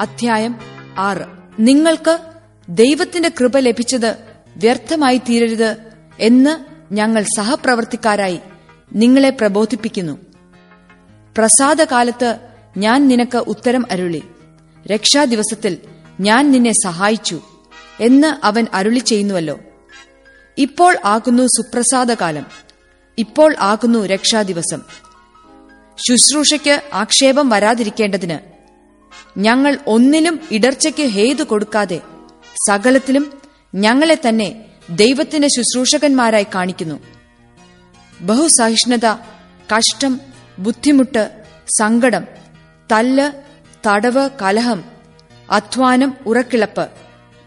അധ്യായം ആറ്. നിങ്ങൾക്ക് ദൈവത്തിന്റെ കൃപ ലഭിച്ചത് വ്യർത്ഥമായി തീരരുത് എന്ന് ഞങ്ങൾ സഹപ്രവർത്തിക്കാരായി നിങ്ങളെ പ്രബോധിപ്പിക്കുന്നു. പ്രസാദകാലത്ത് ഞാൻ നിനക്ക് ഉത്തരം അരുളി. രക്ഷാദിവസത്തിൽ ഞാൻ നിന്നെ സഹായിച്ചു എന്ന് അവൻ അരുളി ചെയ്യുന്നുവല്ലോ. ഇപ്പോൾ ആകുന്നു സുപ്രസാദകാലം. ഇപ്പോൾ ആകുന്നു രക്ഷാദിവസം. ശുശ്രൂഷയ്ക്ക് ആക്ഷേപം വരാതിരിക്കേണ്ടതിന് ഞങ്ങൾ ഒന്നിലും ഇടർച്ചയ്ക്ക് ഹേതു കൊടുക്കാതെ സകലത്തിലും ഞങ്ങളെ തന്നെ ദൈവത്തിന്റെ ശുശ്രൂഷകന്മാരായി കാണിക്കുന്നു. ബഹുസഹിഷ്ണുത കഷ്ടം ബുദ്ധിമുട്ട് സങ്കടം തല്ല് തടവ് കലഹം അധ്വാനം ഉറക്കിളപ്പ്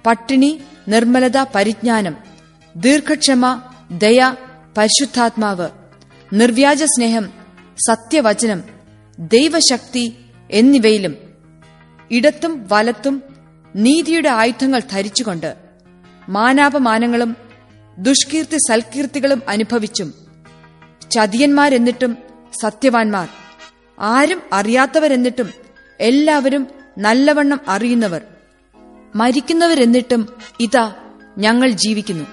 പട്ടിണി നിർമ്മലത പരിജ്ഞാനം ദീർഘക്ഷമ ദയ പരിശുദ്ധാത്മാവ് നിർവ്യാജ സ്നേഹം സത്യവചനം ദൈവശക്തി എന്നിവയിലും ഇടത്തും വലത്തും നീതിയുടെ ആയുധങ്ങൾ ധരിച്ചുകൊണ്ട് മാനാപമാനങ്ങളും ദുഷ്കീർത്തി സൽകീർത്തികളും അനുഭവിച്ചും ചതിയന്മാരെന്നിട്ടും സത്യവാൻമാർ ആരും അറിയാത്തവരെന്നിട്ടും എല്ലാവരും നല്ലവണ്ണം അറിയുന്നവർ മരിക്കുന്നവരെന്നിട്ടും ഇതാ ഞങ്ങൾ ജീവിക്കുന്നു.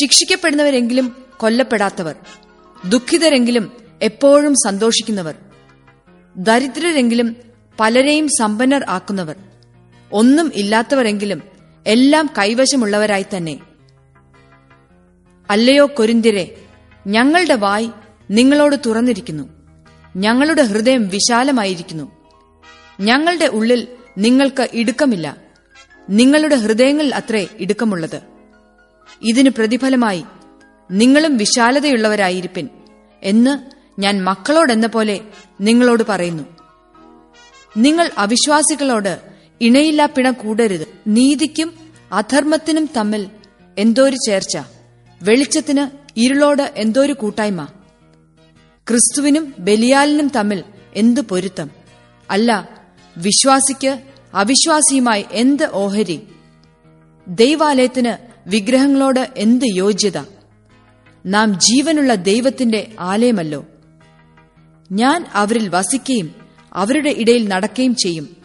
ശിക്ഷിക്കപ്പെടുന്നവരെങ്കിലും കൊല്ലപ്പെടാത്തവർ ദുഃഖിതരെങ്കിലും എപ്പോഴും സന്തോഷിക്കുന്നവർ ദരിദ്രരെങ്കിലും പലരെയും സമ്പന്നർ ആക്കുന്നവർ. ഒന്നും ഇല്ലാത്തവരെങ്കിലും എല്ലാം കൈവശമുള്ളവരായി തന്നെ. അല്ലയോ കൊരിന്തിരെ ഞങ്ങളുടെ വായ് നിങ്ങളോട് തുറന്നിരിക്കുന്നു. ഞങ്ങളുടെ ഹൃദയം വിശാലമായിരിക്കുന്നു. ഞങ്ങളുടെ ഉള്ളിൽ നിങ്ങൾക്ക് ഇടുക്കമില്ല. നിങ്ങളുടെ ഹൃദയങ്ങളിൽ അത്രേ ഇടുക്കമുള്ളത്. ഇതിന് പ്രതിഫലമായി നിങ്ങളും വിശാലതയുള്ളവരായിരിപ്പിൻ എന്ന് ഞാൻ മക്കളോടെന്ന പോലെ നിങ്ങളോട് പറയുന്നു. നിങ്ങൾ അവിശ്വാസികളോട് ഇണയില്ല പിണ കൂടരുത്. നീതിക്കും അധർമ്മത്തിനും തമ്മിൽ എന്തോരു ചേർച്ച. വെളിച്ചത്തിന് ഇരുളോട് എന്തോരു കൂട്ടായ്മ. ക്രിസ്തുവിനും ബലിയാലിനും തമ്മിൽ എന്ത് പൊരുത്തം. അല്ല വിശ്വാസിക്ക് അവിശ്വാസിയുമായി എന്ത് ഓഹരി. ദൈവാലയത്തിന് വിഗ്രഹങ്ങളോട് എന്ത് യോഗ്യത നാം ജീവനുള്ള ദൈവത്തിന്റെ ആലയമല്ലോ. ഞാൻ അവരിൽ വസിക്കുകയും അവരുടെ ഇടയിൽ നടക്കുകയും ചെയ്യും.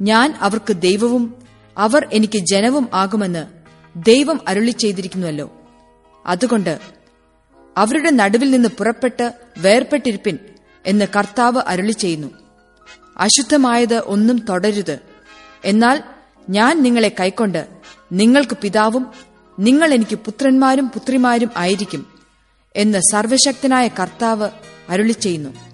ഞാൻ അവർക്ക് ദൈവവും അവർ എനിക്ക് ജനവും ആകുമെന്ന് ദൈവം അരുളി ചെയ്തിരിക്കുന്നുവല്ലോ. അതുകൊണ്ട് അവരുടെ നടുവിൽ നിന്ന് പുറപ്പെട്ട് വേർപെട്ടിരിപ്പിൻ എന്ന് കർത്താവ് അരുളി ചെയ്യുന്നു. അശുദ്ധമായത് ഒന്നും തുടരുത്. എന്നാൽ ഞാൻ നിങ്ങളെ കൈക്കൊണ്ട് നിങ്ങൾക്ക് പിതാവും നിങ്ങൾ എനിക്ക് പുത്രന്മാരും പുത്രിമാരും ആയിരിക്കും എന്ന് സർവശക്തനായ കർത്താവ് അരുളി ചെയ്യുന്നു.